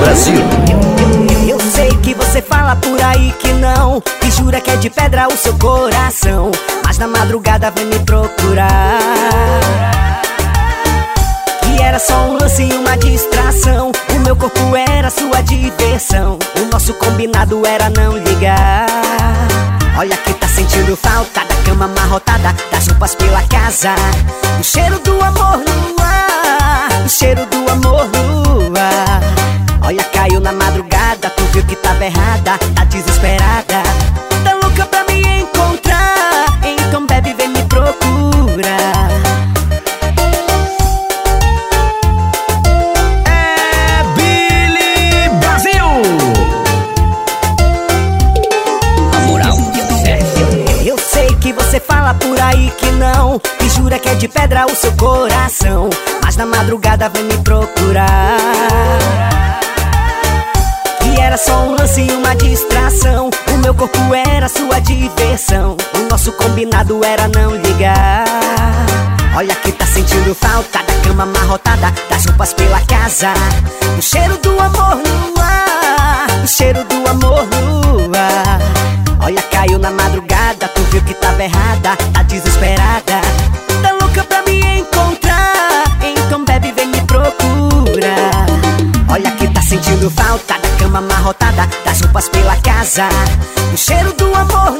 Brasil. Eu sei que você fala por aí que não E jura que é de pedra o seu coração Mas na madrugada vem me procurar. Que era só um lance e uma distração O meu corpo era sua diversão O nosso combinado era não ligar. Olha que tá sentindo falta da cama amarrotada Das roupas pela casa O cheiro do amor no ar O cheiro do amor viu que tava errada Tá desesperada. Tá louca pra me encontrar Então bebe, vem me procurar. É Billy Brasil. A moral é Eu sei que você fala por aí que não E jura que é de pedra o seu coração. Mas na madrugada vem me procurar um lance e uma distração. O meu corpo era sua diversão. O nosso combinado era não ligar. Olha que tá sentindo falta da cama amarrotada Das roupas pela casa. O cheiro do amor no ar O cheiro do amor no ar. Olha, caiu na madrugada, tu viu que tava errada Tá desesperada. Tá louca pra me encontrar Então bebe, vem me procurar. Olha que tá sentindo falta da cama amarrotada Das roupas pela casa. O cheiro do amor